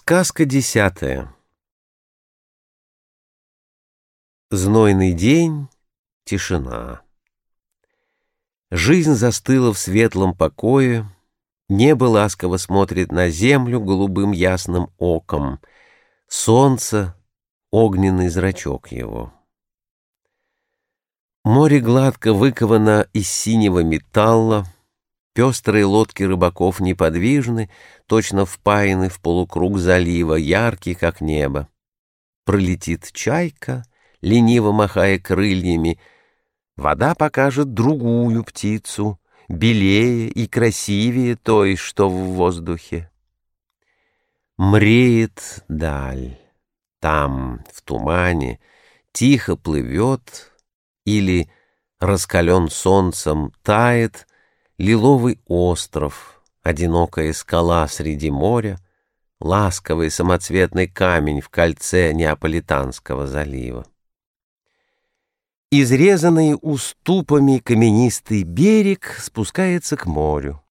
Сказка десятая Знойный день, тишина. Жизнь застыла в светлом покое, Небо ласково смотрит на землю голубым ясным оком, Солнце — огненный зрачок его. Море гладко выковано из синего металла, Пестрые лодки рыбаков неподвижны, точно впаяны в полукруг залива, яркий, как небо. Пролетит чайка, лениво махая крыльями. Вода покажет другую птицу, белее и красивее той, что в воздухе. Мреет даль, там, в тумане, тихо плывет или, раскален солнцем, тает — лиловый остров, одинокая скала среди моря, ласковый самоцветный камень в кольце Неаполитанского залива. Изрезанный уступами каменистый берег спускается к морю.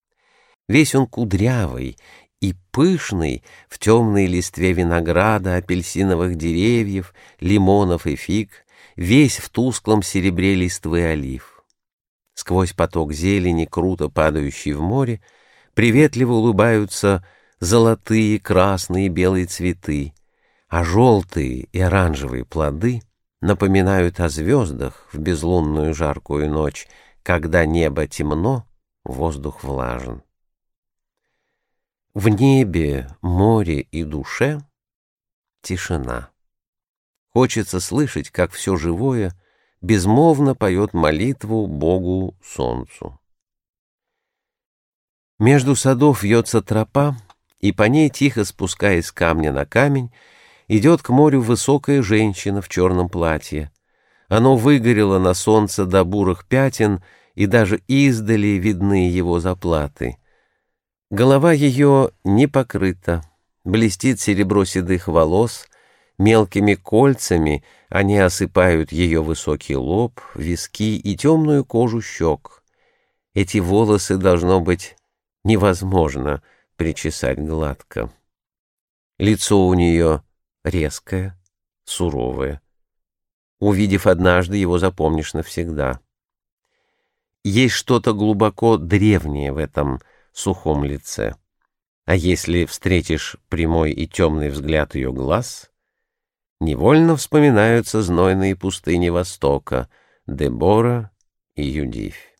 Весь он кудрявый и пышный в темной листве винограда, апельсиновых деревьев, лимонов и фиг, весь в тусклом серебре листвы олив. Сквозь поток зелени, круто падающий в море, приветливо улыбаются золотые, красные, белые цветы, а желтые и оранжевые плоды напоминают о звездах в безлунную жаркую ночь, когда небо темно, воздух влажен. В небе, море и душе тишина. Хочется слышать, как все живое — безмолвно поет молитву Богу Солнцу. Между садов вьется тропа, и по ней, тихо спускаясь камня на камень, идет к морю высокая женщина в черном платье. Оно выгорело на солнце до бурых пятен, и даже издали видны его заплаты. Голова ее не покрыта, блестит серебро седых волос — Мелкими кольцами они осыпают ее высокий лоб, виски и темную кожу щек. Эти волосы, должно быть, невозможно причесать гладко. Лицо у нее резкое, суровое. Увидев однажды, его запомнишь навсегда. Есть что-то глубоко древнее в этом сухом лице. А если встретишь прямой и темный взгляд ее глаз — невольно вспоминаются знойные пустыни Востока, Дебора и Юдивь.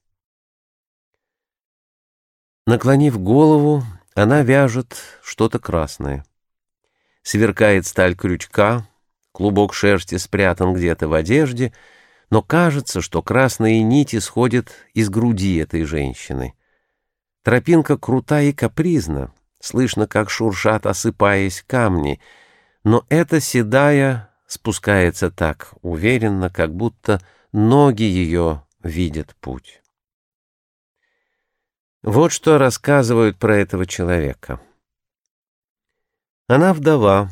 Наклонив голову, она вяжет что-то красное. Сверкает сталь крючка, клубок шерсти спрятан где-то в одежде, но кажется, что красные нити сходят из груди этой женщины. Тропинка крута и капризна, слышно, как шуршат, осыпаясь камни — но эта седая спускается так уверенно, как будто ноги ее видят путь. Вот что рассказывают про этого человека. Она вдова.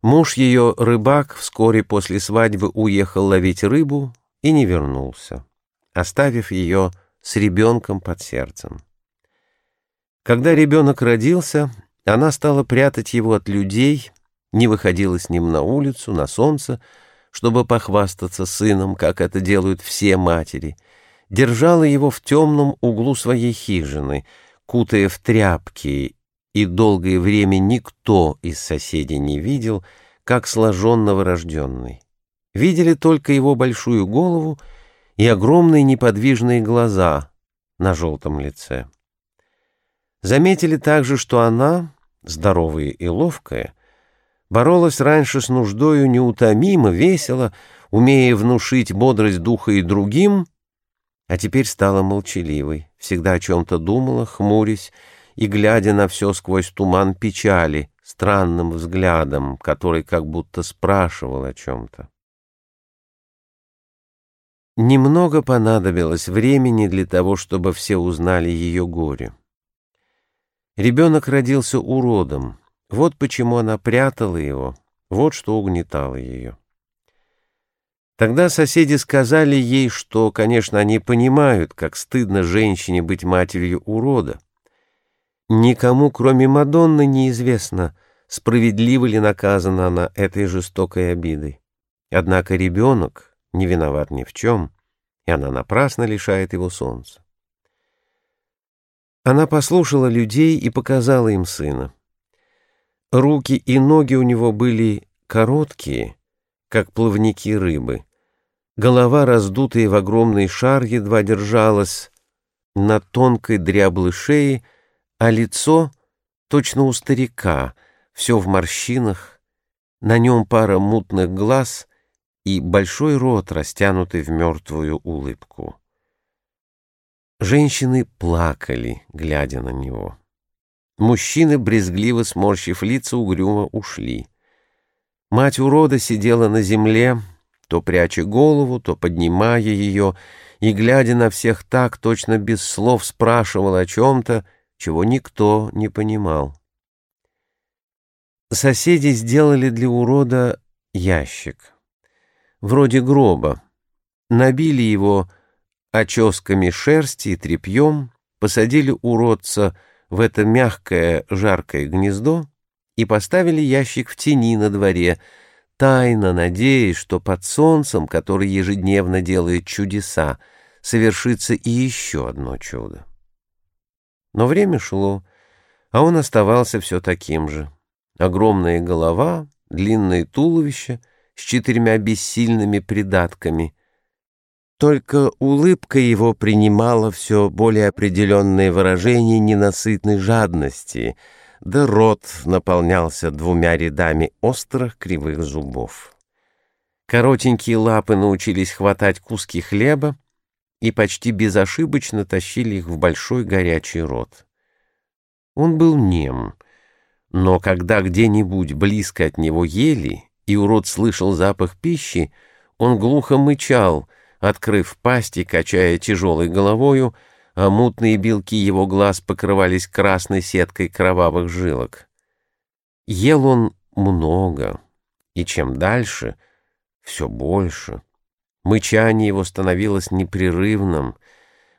Муж ее, рыбак, вскоре после свадьбы уехал ловить рыбу и не вернулся, оставив ее с ребенком под сердцем. Когда ребенок родился, она стала прятать его от людей не выходила с ним на улицу, на солнце, чтобы похвастаться сыном, как это делают все матери, держала его в темном углу своей хижины, кутая в тряпки, и долгое время никто из соседей не видел, как сложен новорожденный. Видели только его большую голову и огромные неподвижные глаза на желтом лице. Заметили также, что она, здоровая и ловкая, боролась раньше с нуждою неутомимо, весело, умея внушить бодрость духа и другим, а теперь стала молчаливой, всегда о чем-то думала, хмурясь и глядя на все сквозь туман печали, странным взглядом, который как будто спрашивал о чем-то. Немного понадобилось времени для того, чтобы все узнали ее горе. Ребенок родился уродом, вот почему она прятала его, вот что угнетало ее. Тогда соседи сказали ей, что, конечно, они понимают, как стыдно женщине быть матерью урода. Никому, кроме Мадонны, неизвестно, справедливо ли наказана она этой жестокой обидой. Однако ребенок не виноват ни в чем, и она напрасно лишает его солнца. Она послушала людей и показала им сына. Руки и ноги у него были короткие, как плавники рыбы. Голова, раздутая в огромный шар, едва держалась на тонкой дряблой шее, а лицо точно у старика, все в морщинах, на нем пара мутных глаз и большой рот, растянутый в мертвую улыбку. Женщины плакали, глядя на него. Мужчины, брезгливо сморщив лица, угрюмо ушли. Мать урода сидела на земле, то пряча голову, то поднимая ее, и, глядя на всех так, точно без слов спрашивала о чем-то, чего никто не понимал. Соседи сделали для урода ящик вроде гроба, набили его оческами шерсти и тряпьем, посадили уродца в это мягкое жаркое гнездо и поставили ящик в тени на дворе, тайно надеясь, что под солнцем, который ежедневно делает чудеса, совершится и еще одно чудо. Но время шло, а он оставался все таким же. Огромная голова, длинное туловище — с четырьмя бессильными придатками. Только улыбка его принимала все более определенные выражения ненасытной жадности, да рот наполнялся двумя рядами острых кривых зубов. Коротенькие лапы научились хватать куски хлеба и почти безошибочно тащили их в большой горячий рот. Он был нем, но когда где-нибудь близко от него ели, и урод слышал запах пищи, он глухо мычал, открыв пасть и качая тяжелой головою, а мутные белки его глаз покрывались красной сеткой кровавых жилок. Ел он много, и чем дальше, все больше. Мычание его становилось непрерывным.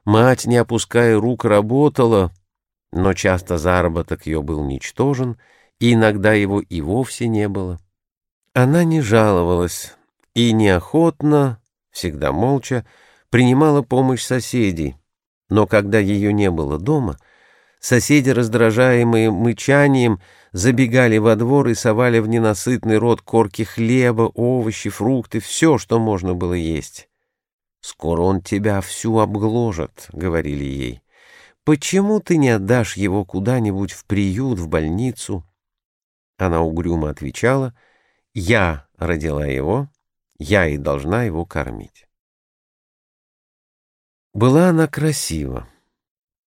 Мать, не опуская рук, работала, но часто заработок ее был ничтожен, и иногда его и вовсе не было. Она не жаловалась и неохотно, всегда молча, принимала помощь соседей. Но когда ее не было дома, соседи, раздражаемые мычанием, забегали во двор и совали в ненасытный рот корки хлеба, овощи, фрукты, все, что можно было есть. «Скоро он тебя всю обгложит», — говорили ей. «Почему ты не отдашь его куда-нибудь в приют, в больницу?» Она угрюмо отвечала — я родила его, я и должна его кормить. Была она красива,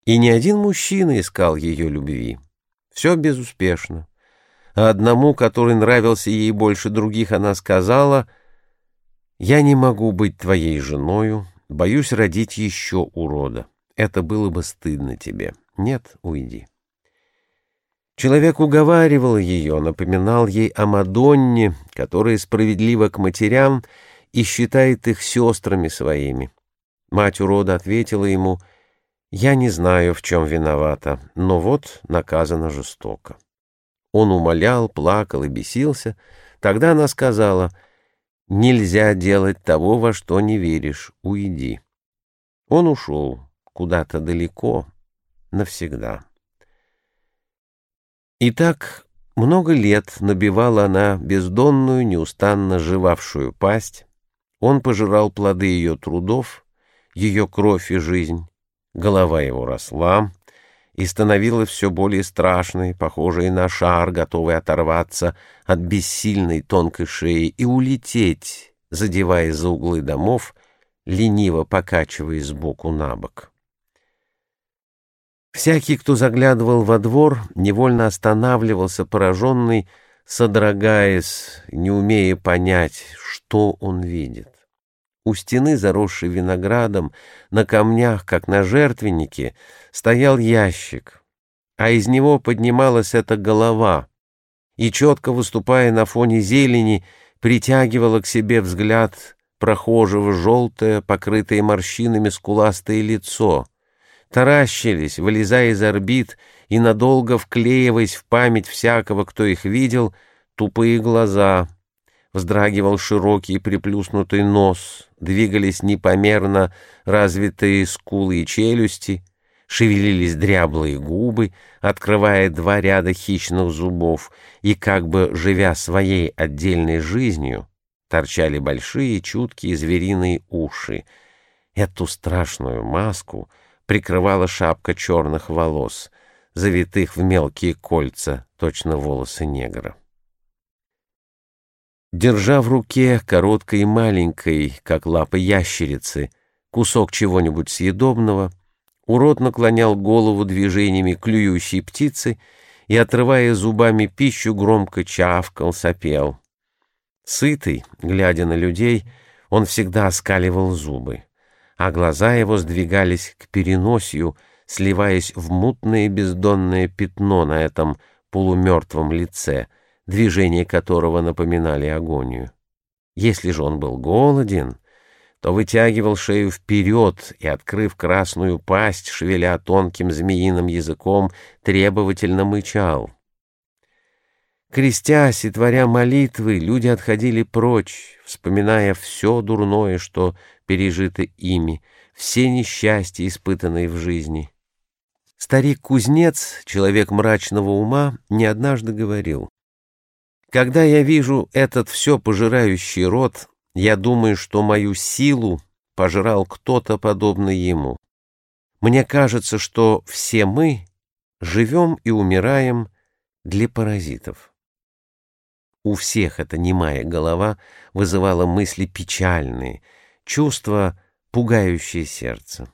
и ни один мужчина искал ее любви. Все безуспешно. А одному, который нравился ей больше других, она сказала, «Я не могу быть твоей женою, боюсь родить еще урода. Это было бы стыдно тебе. Нет, уйди». Человек уговаривал ее, напоминал ей о Мадонне, которая справедлива к матерям и считает их сестрами своими. Мать урода ответила ему, «Я не знаю, в чем виновата, но вот наказана жестоко». Он умолял, плакал и бесился. Тогда она сказала, «Нельзя делать того, во что не веришь, уйди». Он ушел куда-то далеко, навсегда. И так много лет набивала она бездонную, неустанно жевавшую пасть. Он пожирал плоды ее трудов, ее кровь и жизнь. Голова его росла и становилась все более страшной, похожей на шар, готовый оторваться от бессильной тонкой шеи и улететь, задевая за углы домов, лениво покачиваясь сбоку на бок. Всякий, кто заглядывал во двор, невольно останавливался, пораженный, содрогаясь, не умея понять, что он видит. У стены, заросшей виноградом, на камнях, как на жертвеннике, стоял ящик, а из него поднималась эта голова и, четко выступая на фоне зелени, притягивала к себе взгляд прохожего желтое, покрытое морщинами скуластое лицо — таращились, вылезая из орбит и, надолго вклеиваясь в память всякого, кто их видел, тупые глаза, вздрагивал широкий приплюснутый нос, двигались непомерно развитые скулы и челюсти, шевелились дряблые губы, открывая два ряда хищных зубов, и, как бы живя своей отдельной жизнью, торчали большие чуткие звериные уши. Эту страшную маску прикрывала шапка черных волос, завитых в мелкие кольца, точно волосы негра. Держа в руке короткой и маленькой, как лапы ящерицы, кусок чего-нибудь съедобного, урод наклонял голову движениями клюющей птицы и, отрывая зубами пищу, громко чавкал, сопел. Сытый, глядя на людей, он всегда оскаливал зубы, а глаза его сдвигались к переносию, сливаясь в мутное бездонное пятно на этом полумертвом лице, движения которого напоминали агонию. Если же он был голоден, то вытягивал шею вперед и, открыв красную пасть, шевеля тонким змеиным языком, требовательно мычал. Крестясь и творя молитвы, люди отходили прочь, вспоминая все дурное, что пережито ими, все несчастья, испытанные в жизни. Старик-кузнец, человек мрачного ума, не однажды говорил, «Когда я вижу этот все пожирающий род, я думаю, что мою силу пожрал кто-то подобный ему. Мне кажется, что все мы живем и умираем для паразитов». У всех эта немая голова вызывала мысли печальные, чувства, пугающие сердце.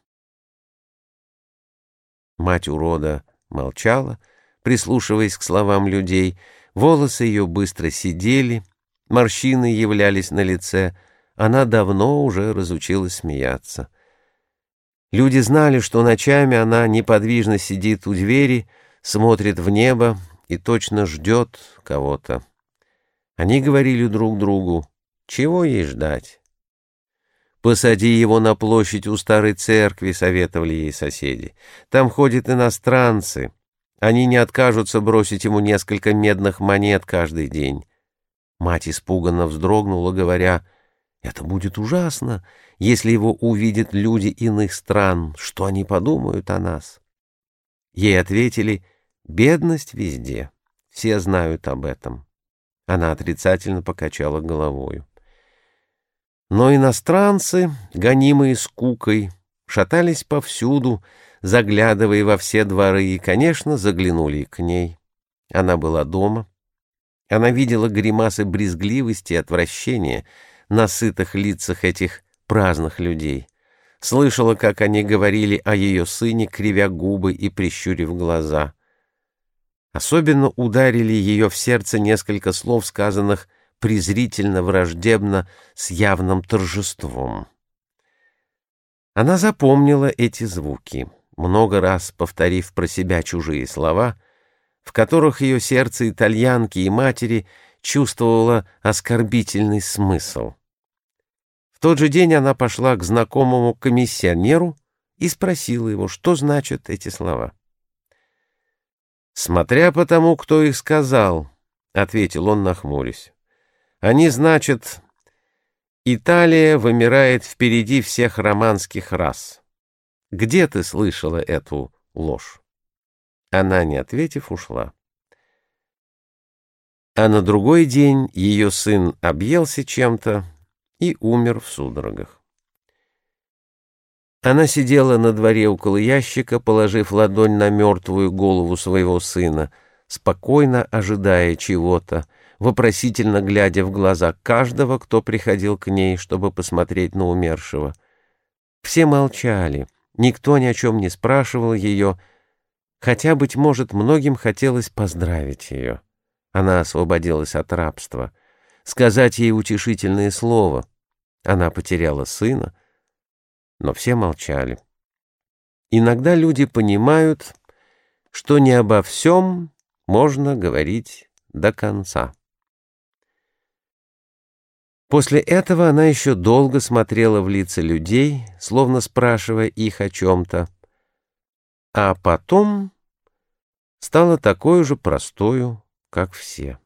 Мать урода молчала, прислушиваясь к словам людей, волосы ее быстро сидели, морщины являлись на лице, она давно уже разучилась смеяться. Люди знали, что ночами она неподвижно сидит у двери, смотрит в небо и точно ждет кого-то. Они говорили друг другу, чего ей ждать? «Посади его на площадь у старой церкви», — советовали ей соседи. «Там ходят иностранцы. Они не откажутся бросить ему несколько медных монет каждый день». Мать испуганно вздрогнула, говоря, «Это будет ужасно, если его увидят люди иных стран. Что они подумают о нас?» Ей ответили, «Бедность везде. Все знают об этом». Она отрицательно покачала головою. Но иностранцы, гонимые скукой, шатались повсюду, заглядывая во все дворы, и, конечно, заглянули к ней. Она была дома. Она видела гримасы брезгливости и отвращения на сытых лицах этих праздных людей. Слышала, как они говорили о ее сыне, кривя губы и прищурив глаза. Особенно ударили ее в сердце несколько слов, сказанных презрительно, враждебно, с явным торжеством. Она запомнила эти звуки, много раз повторив про себя чужие слова, в которых ее сердце итальянки и матери чувствовало оскорбительный смысл. В тот же день она пошла к знакомому комиссионеру и спросила его, что значат эти слова. «Смотря по тому, кто их сказал», — ответил он, нахмурясь. Они значат, Италия вымирает впереди всех романских рас. Где ты слышала эту ложь? Она, не ответив, ушла. А на другой день ее сын объелся чем-то и умер в судорогах. Она сидела на дворе около ящика, положив ладонь на мертвую голову своего сына, спокойно ожидая чего-то, вопросительно глядя в глаза каждого, кто приходил к ней, чтобы посмотреть на умершего. Все молчали, никто ни о чем не спрашивал ее, хотя, быть может, многим хотелось поздравить ее. Она освободилась от рабства, сказать ей утешительное слово. Она потеряла сына, но все молчали. Иногда люди понимают, что не обо всем можно говорить до конца. После этого она еще долго смотрела в лица людей, словно спрашивая их о чем-то. А потом стала такой же простою, как все.